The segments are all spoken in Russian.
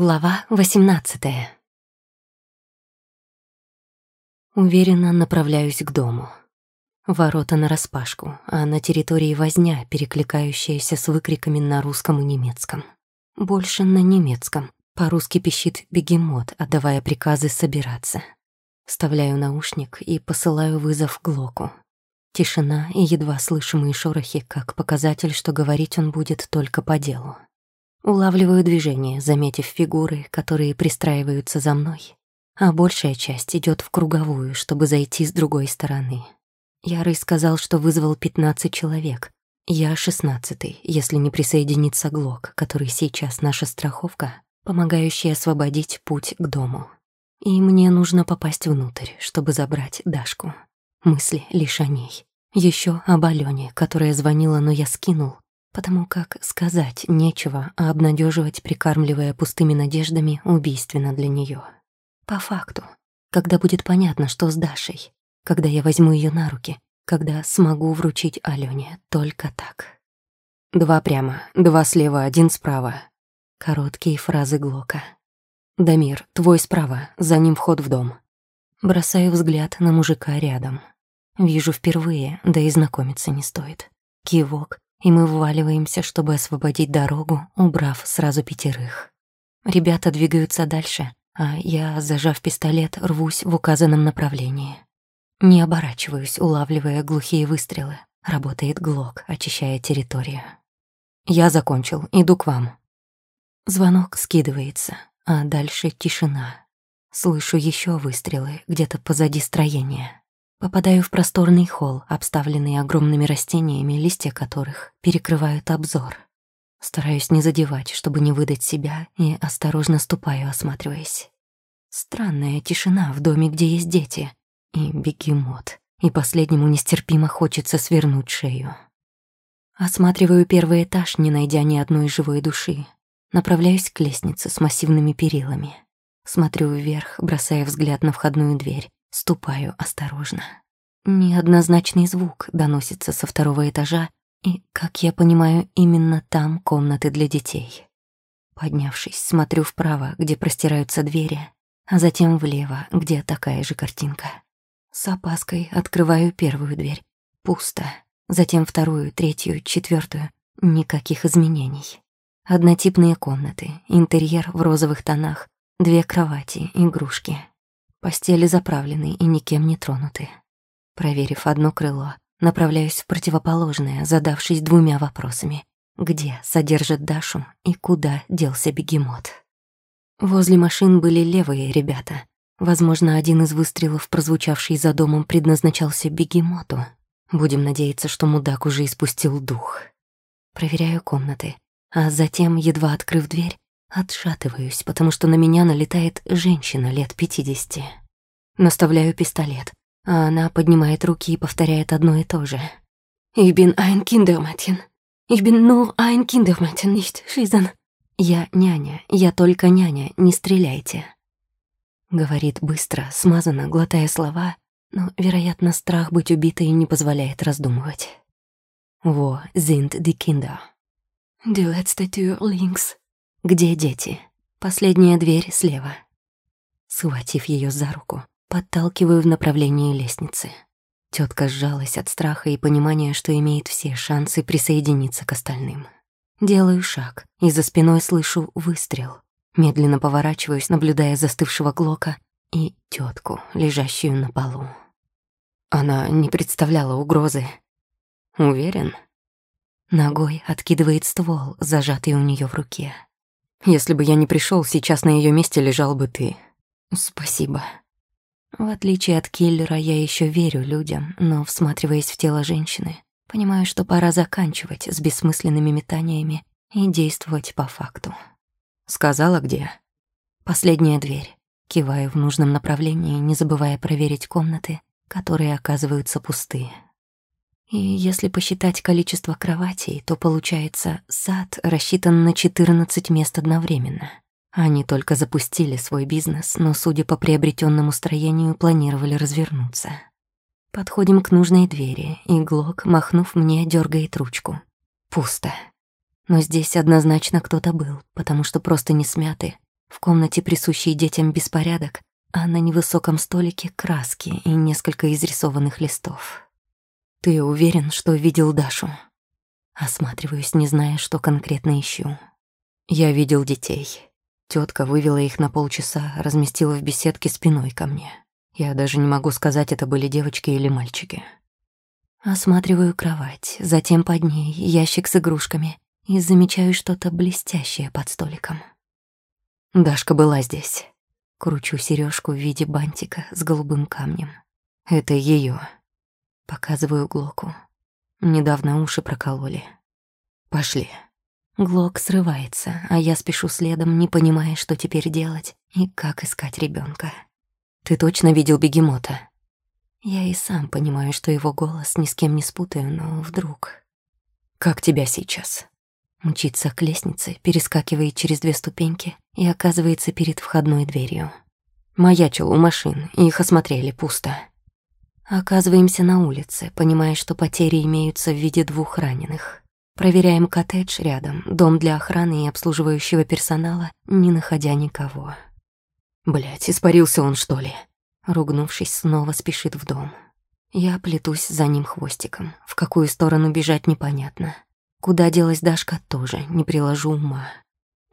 Глава 18 Уверенно направляюсь к дому. Ворота нараспашку, а на территории возня, перекликающаяся с выкриками на русском и немецком. Больше на немецком. По-русски пищит бегемот, отдавая приказы собираться. Вставляю наушник и посылаю вызов Глоку. Тишина и едва слышимые шорохи, как показатель, что говорить он будет только по делу. Улавливаю движение, заметив фигуры, которые пристраиваются за мной, а большая часть идет в круговую, чтобы зайти с другой стороны. Ярый сказал, что вызвал 15 человек. Я шестнадцатый, если не присоединится Глок, который сейчас наша страховка, помогающая освободить путь к дому. И мне нужно попасть внутрь, чтобы забрать Дашку. Мысли лишь о ней. Еще об Алёне, которая звонила, но я скинул, потому как сказать нечего, а обнадеживать, прикармливая пустыми надеждами, убийственно для нее. По факту, когда будет понятно, что с Дашей, когда я возьму ее на руки, когда смогу вручить Алёне только так. Два прямо, два слева, один справа. Короткие фразы Глока. «Дамир, твой справа, за ним вход в дом». Бросаю взгляд на мужика рядом. Вижу впервые, да и знакомиться не стоит. Кивок, и мы вваливаемся, чтобы освободить дорогу, убрав сразу пятерых. Ребята двигаются дальше, а я, зажав пистолет, рвусь в указанном направлении. Не оборачиваюсь, улавливая глухие выстрелы. Работает глок, очищая территорию. «Я закончил, иду к вам». Звонок скидывается, а дальше тишина. Слышу еще выстрелы где-то позади строения. Попадаю в просторный холл, обставленный огромными растениями, листья которых перекрывают обзор. Стараюсь не задевать, чтобы не выдать себя, и осторожно ступаю, осматриваясь. Странная тишина в доме, где есть дети. И бегемот. И последнему нестерпимо хочется свернуть шею. Осматриваю первый этаж, не найдя ни одной живой души. Направляюсь к лестнице с массивными перилами. Смотрю вверх, бросая взгляд на входную дверь. Ступаю осторожно. Неоднозначный звук доносится со второго этажа, и, как я понимаю, именно там комнаты для детей. Поднявшись, смотрю вправо, где простираются двери, а затем влево, где такая же картинка. С опаской открываю первую дверь. Пусто. Затем вторую, третью, четвертую. Никаких изменений. Однотипные комнаты, интерьер в розовых тонах, две кровати, игрушки. Постели заправлены и никем не тронуты. Проверив одно крыло, направляюсь в противоположное, задавшись двумя вопросами. Где содержат Дашу и куда делся бегемот? Возле машин были левые ребята. Возможно, один из выстрелов, прозвучавший за домом, предназначался бегемоту. Будем надеяться, что мудак уже испустил дух. Проверяю комнаты, а затем, едва открыв дверь, Отшатываюсь, потому что на меня налетает женщина лет пятидесяти. Наставляю пистолет, а она поднимает руки и повторяет одно и то же. «Ich bin ein Kindermädchen. Ich bin nur ein Kindermädchen, nicht schießen». «Я няня, я только няня, не стреляйте». Говорит быстро, смазанно, глотая слова, но, вероятно, страх быть убитой не позволяет раздумывать. «Wo sind die Kinder?» «Die letzte Tür links», где дети? Последняя дверь слева. Схватив ее за руку, подталкиваю в направлении лестницы. Тетка сжалась от страха и понимания, что имеет все шансы присоединиться к остальным. Делаю шаг, и за спиной слышу выстрел. Медленно поворачиваюсь, наблюдая застывшего Глока и тетку, лежащую на полу. Она не представляла угрозы. Уверен? Ногой откидывает ствол, зажатый у нее в руке. Если бы я не пришел, сейчас на ее месте лежал бы ты. Спасибо. В отличие от киллера, я еще верю людям, но, всматриваясь в тело женщины, понимаю, что пора заканчивать с бессмысленными метаниями и действовать по факту. Сказала, где? Последняя дверь. Киваю в нужном направлении, не забывая проверить комнаты, которые оказываются пустые. И если посчитать количество кроватей, то получается, сад рассчитан на 14 мест одновременно. Они только запустили свой бизнес, но, судя по приобретенному строению, планировали развернуться. Подходим к нужной двери, и Глок, махнув мне, дергает ручку. Пусто. Но здесь однозначно кто-то был, потому что просто не смяты, В комнате присущий детям беспорядок, а на невысоком столике краски и несколько изрисованных листов. «Ты уверен, что видел Дашу?» Осматриваюсь, не зная, что конкретно ищу. Я видел детей. Тетка вывела их на полчаса, разместила в беседке спиной ко мне. Я даже не могу сказать, это были девочки или мальчики. Осматриваю кровать, затем под ней ящик с игрушками и замечаю что-то блестящее под столиком. Дашка была здесь. Кручу сережку в виде бантика с голубым камнем. Это ее. Показываю Глоку. Недавно уши прокололи. Пошли. Глок срывается, а я спешу следом, не понимая, что теперь делать и как искать ребенка. Ты точно видел бегемота? Я и сам понимаю, что его голос ни с кем не спутаю, но вдруг... Как тебя сейчас? Мчится к лестнице, перескакивает через две ступеньки и оказывается перед входной дверью. Маячил у машин, их осмотрели пусто. Оказываемся на улице, понимая, что потери имеются в виде двух раненых. Проверяем коттедж рядом, дом для охраны и обслуживающего персонала, не находя никого. Блять, испарился он, что ли? Ругнувшись, снова спешит в дом. Я плетусь за ним хвостиком. В какую сторону бежать непонятно. Куда делась Дашка, тоже не приложу ума.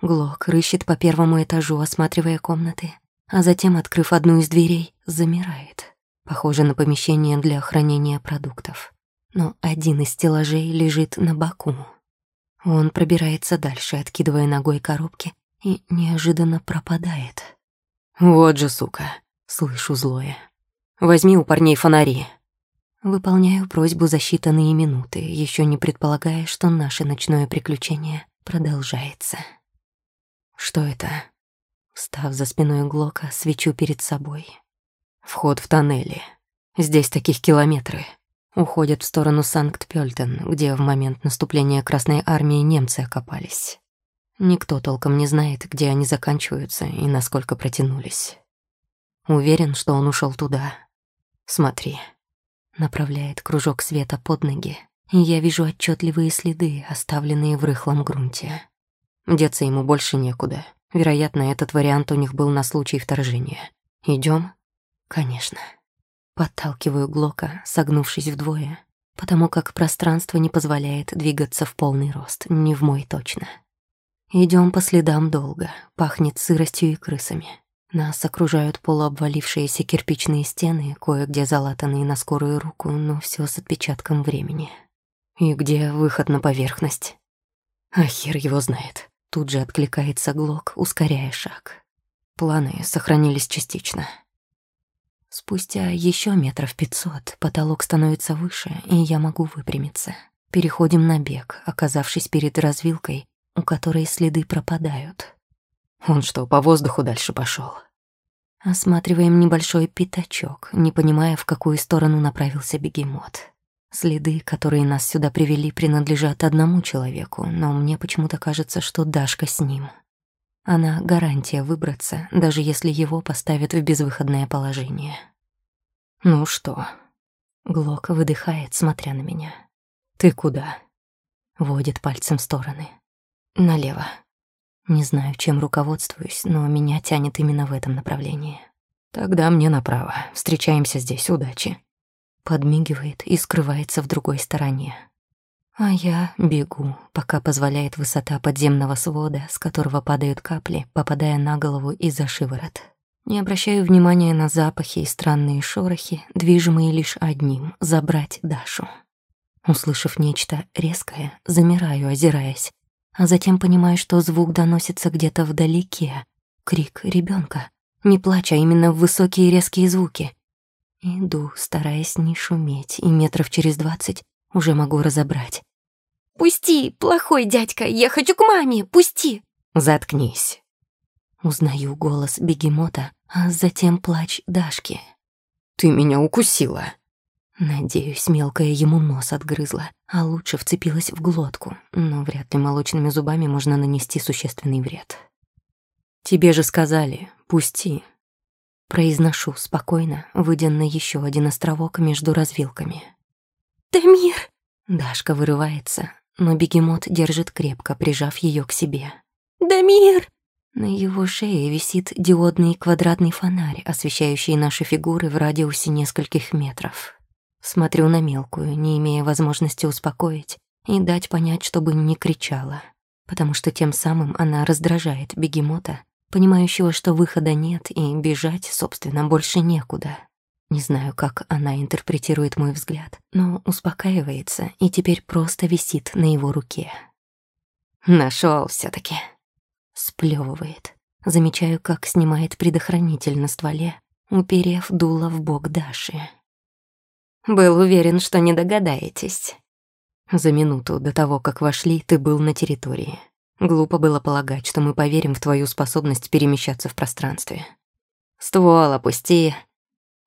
Глок рыщет по первому этажу, осматривая комнаты, а затем, открыв одну из дверей, замирает. Похоже на помещение для хранения продуктов. Но один из стеллажей лежит на боку. Он пробирается дальше, откидывая ногой коробки, и неожиданно пропадает. «Вот же сука!» — слышу злое. «Возьми у парней фонари». Выполняю просьбу за считанные минуты, еще не предполагая, что наше ночное приключение продолжается. «Что это?» Встав за спиной Глока, свечу перед собой. «Вход в тоннели. Здесь таких километры. Уходят в сторону Санкт-Пёльтен, где в момент наступления Красной Армии немцы окопались. Никто толком не знает, где они заканчиваются и насколько протянулись. Уверен, что он ушел туда. Смотри. Направляет кружок света под ноги, и я вижу отчетливые следы, оставленные в рыхлом грунте. Деться ему больше некуда. Вероятно, этот вариант у них был на случай вторжения. Идем? Конечно. Подталкиваю Глока, согнувшись вдвое, потому как пространство не позволяет двигаться в полный рост, не в мой точно. Идем по следам долго, пахнет сыростью и крысами. Нас окружают полуобвалившиеся кирпичные стены, кое-где залатанные на скорую руку, но все с отпечатком времени. И где выход на поверхность? А хер его знает. Тут же откликается Глок, ускоряя шаг. Планы сохранились частично. Спустя еще метров пятьсот потолок становится выше, и я могу выпрямиться. Переходим на бег, оказавшись перед развилкой, у которой следы пропадают. Он что, по воздуху дальше пошел? Осматриваем небольшой пятачок, не понимая, в какую сторону направился бегемот. Следы, которые нас сюда привели, принадлежат одному человеку, но мне почему-то кажется, что Дашка с ним. Она гарантия выбраться, даже если его поставят в безвыходное положение. «Ну что?» Глок выдыхает, смотря на меня. «Ты куда?» Водит пальцем в стороны. Налево. Не знаю, чем руководствуюсь, но меня тянет именно в этом направлении. Тогда мне направо. Встречаемся здесь. Удачи. Подмигивает и скрывается в другой стороне. А я бегу, пока позволяет высота подземного свода, с которого падают капли, попадая на голову и за шиворот. Не обращаю внимания на запахи и странные шорохи, движимые лишь одним — забрать Дашу. Услышав нечто резкое, замираю, озираясь, а затем понимаю, что звук доносится где-то вдалеке. Крик ребенка. Не плач, а именно высокие резкие звуки. Иду, стараясь не шуметь, и метров через двадцать уже могу разобрать. «Пусти, плохой дядька, я хочу к маме, пусти!» «Заткнись!» Узнаю голос бегемота, а затем плач Дашки. «Ты меня укусила!» Надеюсь, мелкая ему нос отгрызла, а лучше вцепилась в глотку, но вряд ли молочными зубами можно нанести существенный вред. «Тебе же сказали, пусти». Произношу спокойно, выйдя на еще один островок между развилками. «Дамир!» Дашка вырывается, но бегемот держит крепко, прижав ее к себе. «Дамир!» На его шее висит диодный квадратный фонарь, освещающий наши фигуры в радиусе нескольких метров. Смотрю на мелкую, не имея возможности успокоить и дать понять, чтобы не кричала, потому что тем самым она раздражает бегемота, понимающего, что выхода нет и бежать, собственно, больше некуда. Не знаю, как она интерпретирует мой взгляд, но успокаивается и теперь просто висит на его руке. Нашел все таки Сплёвывает. Замечаю, как снимает предохранитель на стволе, уперев дуло в бок Даши. «Был уверен, что не догадаетесь». За минуту до того, как вошли, ты был на территории. Глупо было полагать, что мы поверим в твою способность перемещаться в пространстве. «Ствол опусти», —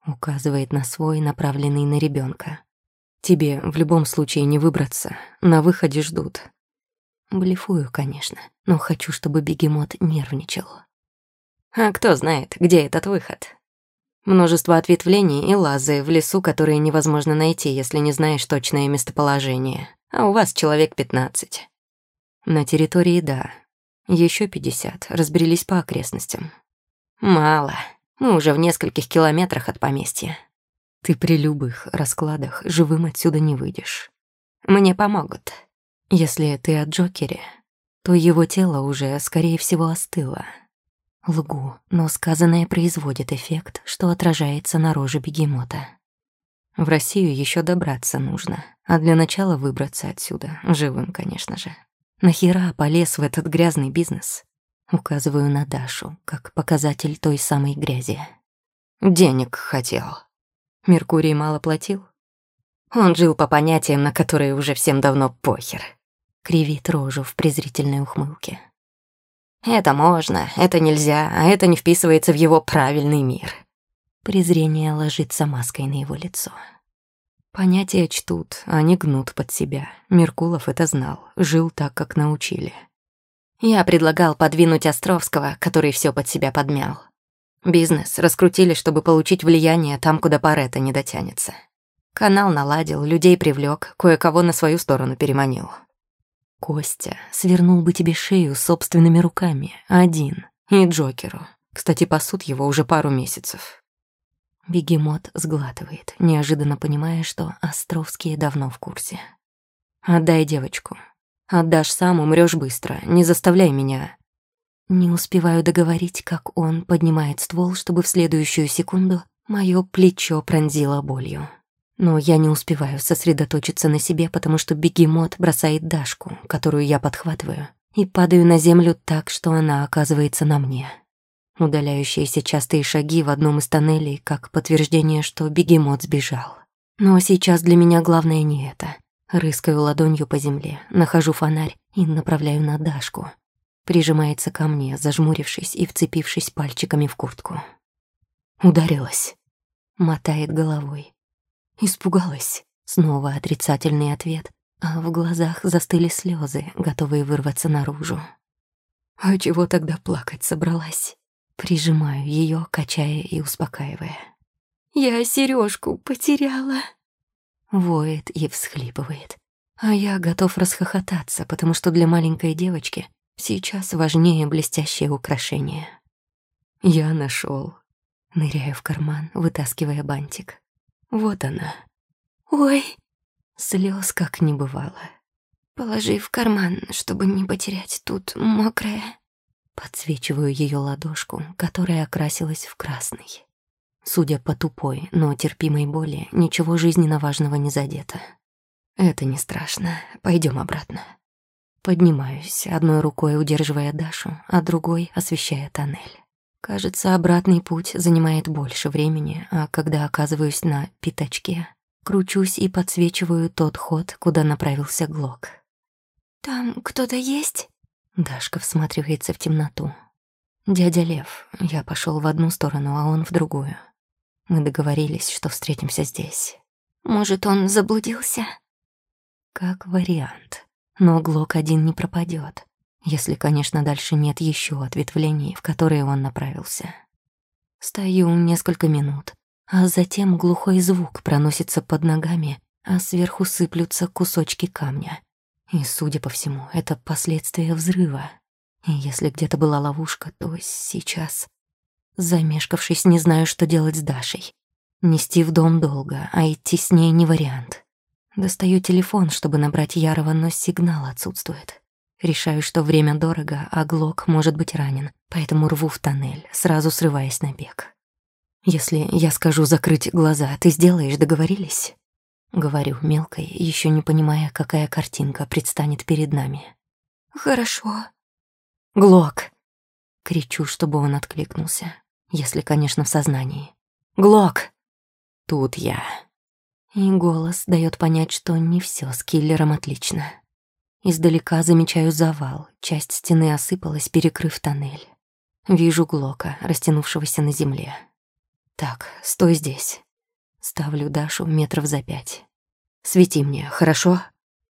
указывает на свой, направленный на ребенка. «Тебе в любом случае не выбраться, на выходе ждут. Блефую, конечно, но хочу, чтобы бегемот нервничал. А кто знает, где этот выход? Множество ответвлений и лазы в лесу, которые невозможно найти, если не знаешь точное местоположение. А у вас человек пятнадцать. На территории, да. Еще пятьдесят разбрелись по окрестностям. Мало. Мы уже в нескольких километрах от поместья. Ты при любых раскладах живым отсюда не выйдешь. Мне помогут. Если ты о Джокере, то его тело уже, скорее всего, остыло. Лгу, но сказанное производит эффект, что отражается на роже бегемота. В Россию еще добраться нужно, а для начала выбраться отсюда, живым, конечно же. Нахера полез в этот грязный бизнес? Указываю на Дашу, как показатель той самой грязи. Денег хотел. Меркурий мало платил? Он жил по понятиям, на которые уже всем давно похер кривит рожу в презрительной ухмылке. «Это можно, это нельзя, а это не вписывается в его правильный мир». Презрение ложится маской на его лицо. Понятия чтут, а не гнут под себя. Меркулов это знал, жил так, как научили. Я предлагал подвинуть Островского, который все под себя подмял. Бизнес раскрутили, чтобы получить влияние там, куда Парета не дотянется. Канал наладил, людей привлек, кое-кого на свою сторону переманил. Костя свернул бы тебе шею собственными руками, один, и Джокеру. Кстати, пасут его уже пару месяцев. Бегемот сглатывает, неожиданно понимая, что Островские давно в курсе. «Отдай девочку. Отдашь сам, умрёшь быстро. Не заставляй меня». Не успеваю договорить, как он поднимает ствол, чтобы в следующую секунду моё плечо пронзило болью. Но я не успеваю сосредоточиться на себе, потому что бегемот бросает Дашку, которую я подхватываю, и падаю на землю так, что она оказывается на мне. Удаляющиеся частые шаги в одном из тоннелей, как подтверждение, что бегемот сбежал. Но сейчас для меня главное не это. Рыскаю ладонью по земле, нахожу фонарь и направляю на Дашку. Прижимается ко мне, зажмурившись и вцепившись пальчиками в куртку. Ударилась. Мотает головой, Испугалась. Снова отрицательный ответ, а в глазах застыли слезы, готовые вырваться наружу. А чего тогда плакать собралась? Прижимаю ее, качая и успокаивая. Я сережку потеряла. Воет и всхлипывает. А я готов расхохотаться, потому что для маленькой девочки сейчас важнее блестящее украшение. Я нашел. Ныряю в карман, вытаскивая бантик. Вот она. Ой. Слез как не бывало. Положи в карман, чтобы не потерять. Тут мокрая. Подсвечиваю ее ладошку, которая окрасилась в красный. Судя по тупой, но терпимой боли, ничего жизненно важного не задето. Это не страшно. Пойдем обратно. Поднимаюсь, одной рукой удерживая Дашу, а другой освещая тоннель. Кажется, обратный путь занимает больше времени, а когда оказываюсь на пятачке, кручусь и подсвечиваю тот ход, куда направился Глок. «Там кто-то есть?» Дашка всматривается в темноту. «Дядя Лев, я пошел в одну сторону, а он в другую. Мы договорились, что встретимся здесь. Может, он заблудился?» Как вариант. Но Глок один не пропадет если, конечно, дальше нет еще ответвлений, в которые он направился. Стою несколько минут, а затем глухой звук проносится под ногами, а сверху сыплются кусочки камня. И, судя по всему, это последствия взрыва. И если где-то была ловушка, то сейчас... Замешкавшись, не знаю, что делать с Дашей. Нести в дом долго, а идти с ней не вариант. Достаю телефон, чтобы набрать Ярова, но сигнал отсутствует. Решаю, что время дорого, а Глок может быть ранен, поэтому рву в тоннель, сразу срываясь на бег. «Если я скажу закрыть глаза, ты сделаешь, договорились?» Говорю мелкой, еще не понимая, какая картинка предстанет перед нами. «Хорошо». «Глок!» Кричу, чтобы он откликнулся, если, конечно, в сознании. «Глок!» Тут я. И голос дает понять, что не все с киллером отлично. Издалека замечаю завал, часть стены осыпалась, перекрыв тоннель. Вижу Глока, растянувшегося на земле. Так, стой здесь. Ставлю Дашу метров за пять. Свети мне, хорошо?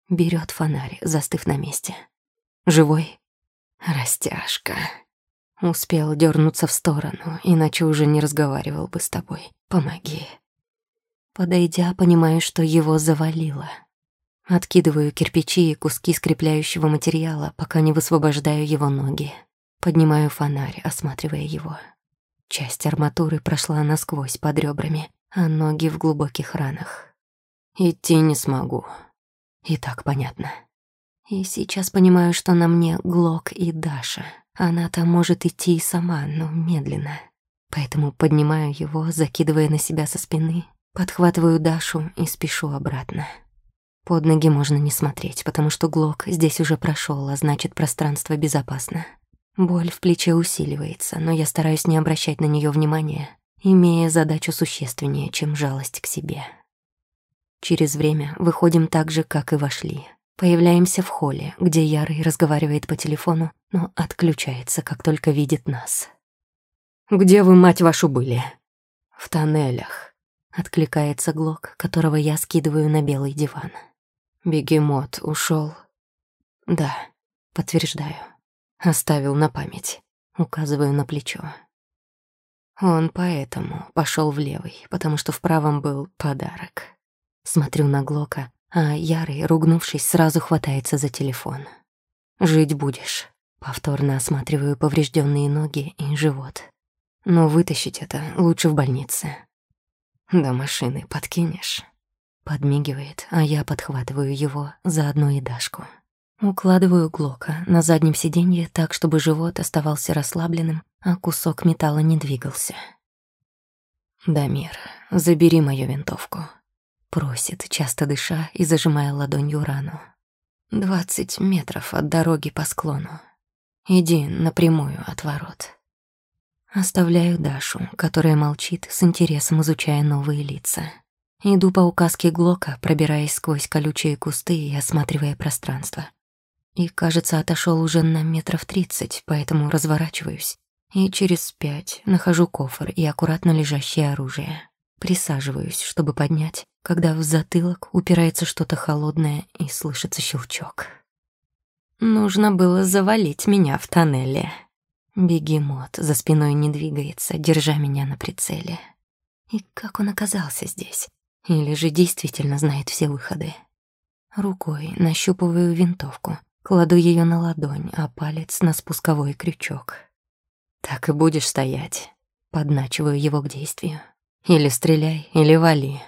Берет фонарь, застыв на месте. Живой? Растяжка. Успел дернуться в сторону, иначе уже не разговаривал бы с тобой. Помоги. Подойдя, понимаю, что его завалило. Откидываю кирпичи и куски скрепляющего материала, пока не высвобождаю его ноги. Поднимаю фонарь, осматривая его. Часть арматуры прошла насквозь под ребрами, а ноги в глубоких ранах. Идти не смогу. И так понятно. И сейчас понимаю, что на мне Глок и Даша. Она-то может идти и сама, но медленно. Поэтому поднимаю его, закидывая на себя со спины, подхватываю Дашу и спешу обратно. Под ноги можно не смотреть, потому что Глок здесь уже прошел, а значит, пространство безопасно. Боль в плече усиливается, но я стараюсь не обращать на нее внимания, имея задачу существеннее, чем жалость к себе. Через время выходим так же, как и вошли. Появляемся в холле, где Ярый разговаривает по телефону, но отключается, как только видит нас. «Где вы, мать вашу, были?» «В тоннелях», — откликается Глок, которого я скидываю на белый диван. Бегемот ушел. Да, подтверждаю. Оставил на память. Указываю на плечо. Он поэтому пошел в левый, потому что в правом был подарок. Смотрю на Глока, а Ярый, ругнувшись, сразу хватается за телефон. «Жить будешь». Повторно осматриваю поврежденные ноги и живот. Но вытащить это лучше в больнице. До машины подкинешь. Подмигивает, а я подхватываю его, заодно и Дашку. Укладываю Глока на заднем сиденье так, чтобы живот оставался расслабленным, а кусок металла не двигался. «Дамир, забери мою винтовку», — просит, часто дыша и зажимая ладонью рану. «Двадцать метров от дороги по склону. Иди напрямую от ворот». Оставляю Дашу, которая молчит, с интересом изучая новые лица. Иду по указке Глока, пробираясь сквозь колючие кусты и осматривая пространство. И, кажется, отошел уже на метров тридцать, поэтому разворачиваюсь. И через пять нахожу кофр и аккуратно лежащее оружие. Присаживаюсь, чтобы поднять, когда в затылок упирается что-то холодное и слышится щелчок. Нужно было завалить меня в тоннеле. Бегемот за спиной не двигается, держа меня на прицеле. И как он оказался здесь? Или же действительно знает все выходы. Рукой нащупываю винтовку, кладу ее на ладонь, а палец на спусковой крючок. Так и будешь стоять. Подначиваю его к действию. Или стреляй, или вали.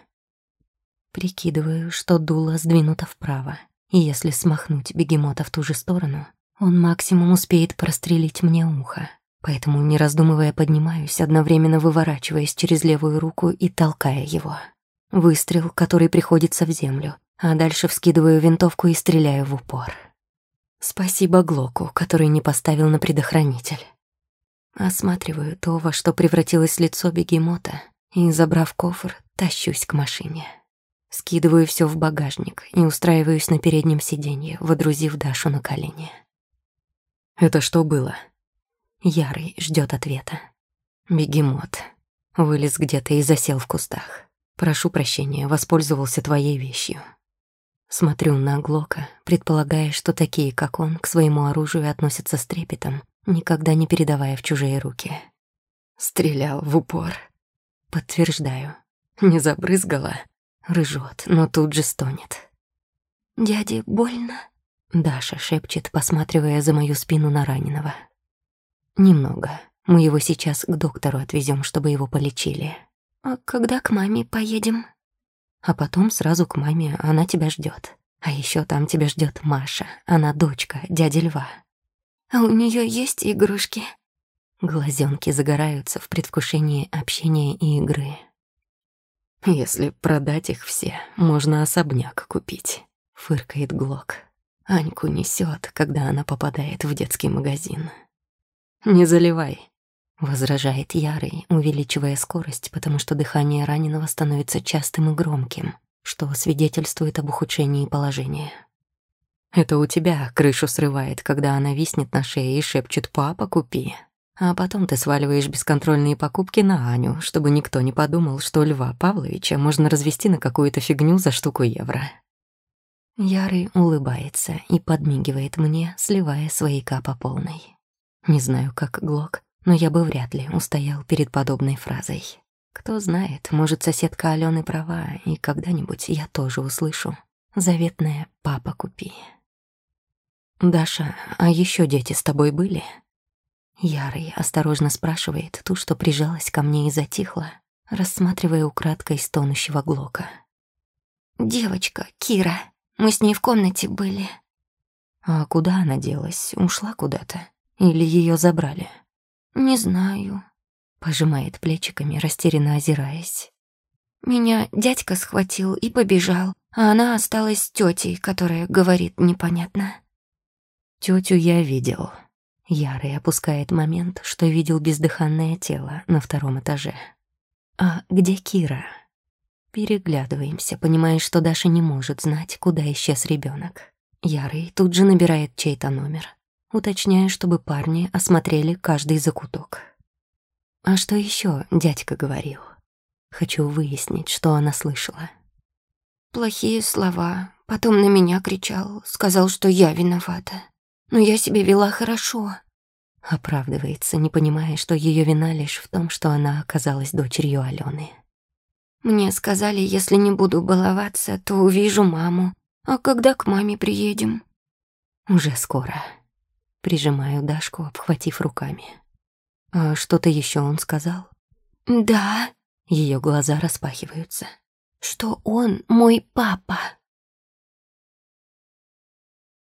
Прикидываю, что дуло сдвинуто вправо, и если смахнуть бегемота в ту же сторону, он максимум успеет прострелить мне ухо. Поэтому, не раздумывая, поднимаюсь, одновременно выворачиваясь через левую руку и толкая его. Выстрел, который приходится в землю, а дальше вскидываю винтовку и стреляю в упор. Спасибо Глоку, который не поставил на предохранитель. Осматриваю то, во что превратилось лицо бегемота, и, забрав кофр, тащусь к машине. Скидываю все в багажник и устраиваюсь на переднем сиденье, водрузив Дашу на колени. «Это что было?» Ярый ждет ответа. Бегемот. Вылез где-то и засел в кустах. Прошу прощения, воспользовался твоей вещью. Смотрю на Глока, предполагая, что такие, как он, к своему оружию относятся с трепетом, никогда не передавая в чужие руки. Стрелял в упор. Подтверждаю. Не забрызгала. Рыжет, но тут же стонет. «Дяде больно?» Даша шепчет, посматривая за мою спину на раненого. Немного. Мы его сейчас к доктору отвезем, чтобы его полечили. А когда к маме поедем? А потом сразу к маме, она тебя ждет. А еще там тебя ждет Маша, она дочка дяди Льва. А у нее есть игрушки? Глазенки загораются в предвкушении общения и игры. Если продать их все, можно особняк купить, фыркает Глок. Аньку несет, когда она попадает в детский магазин. Не заливай, возражает Ярый, увеличивая скорость, потому что дыхание раненого становится частым и громким, что свидетельствует об ухудшении положения. Это у тебя крышу срывает, когда она виснет на шее и шепчет «папа, купи». А потом ты сваливаешь бесконтрольные покупки на Аню, чтобы никто не подумал, что Льва Павловича можно развести на какую-то фигню за штуку евро. Ярый улыбается и подмигивает мне, сливая свояка по полной. Не знаю, как Глок, но я бы вряд ли устоял перед подобной фразой. Кто знает, может, соседка Алены права, и когда-нибудь я тоже услышу заветное «папа, купи». «Даша, а еще дети с тобой были?» Ярый осторожно спрашивает ту, что прижалась ко мне и затихла, рассматривая украдкой стонущего Глока. «Девочка, Кира, мы с ней в комнате были». «А куда она делась? Ушла куда-то? Или ее забрали?» «Не знаю», — пожимает плечиками, растерянно озираясь. «Меня дядька схватил и побежал, а она осталась с тетей, которая говорит непонятно». Тетю я видел», Ярый опускает момент, что видел бездыханное тело на втором этаже. «А где Кира?» Переглядываемся, понимая, что Даша не может знать, куда исчез ребенок. Ярый тут же набирает чей-то номер, уточняя, чтобы парни осмотрели каждый закуток. «А что еще дядька говорил?» Хочу выяснить, что она слышала. Плохие слова. Потом на меня кричал, сказал, что я виновата но я себя вела хорошо». Оправдывается, не понимая, что ее вина лишь в том, что она оказалась дочерью Алены. «Мне сказали, если не буду баловаться, то увижу маму. А когда к маме приедем?» «Уже скоро». Прижимаю Дашку, обхватив руками. «А что-то еще он сказал?» «Да». Ее глаза распахиваются. «Что он мой папа».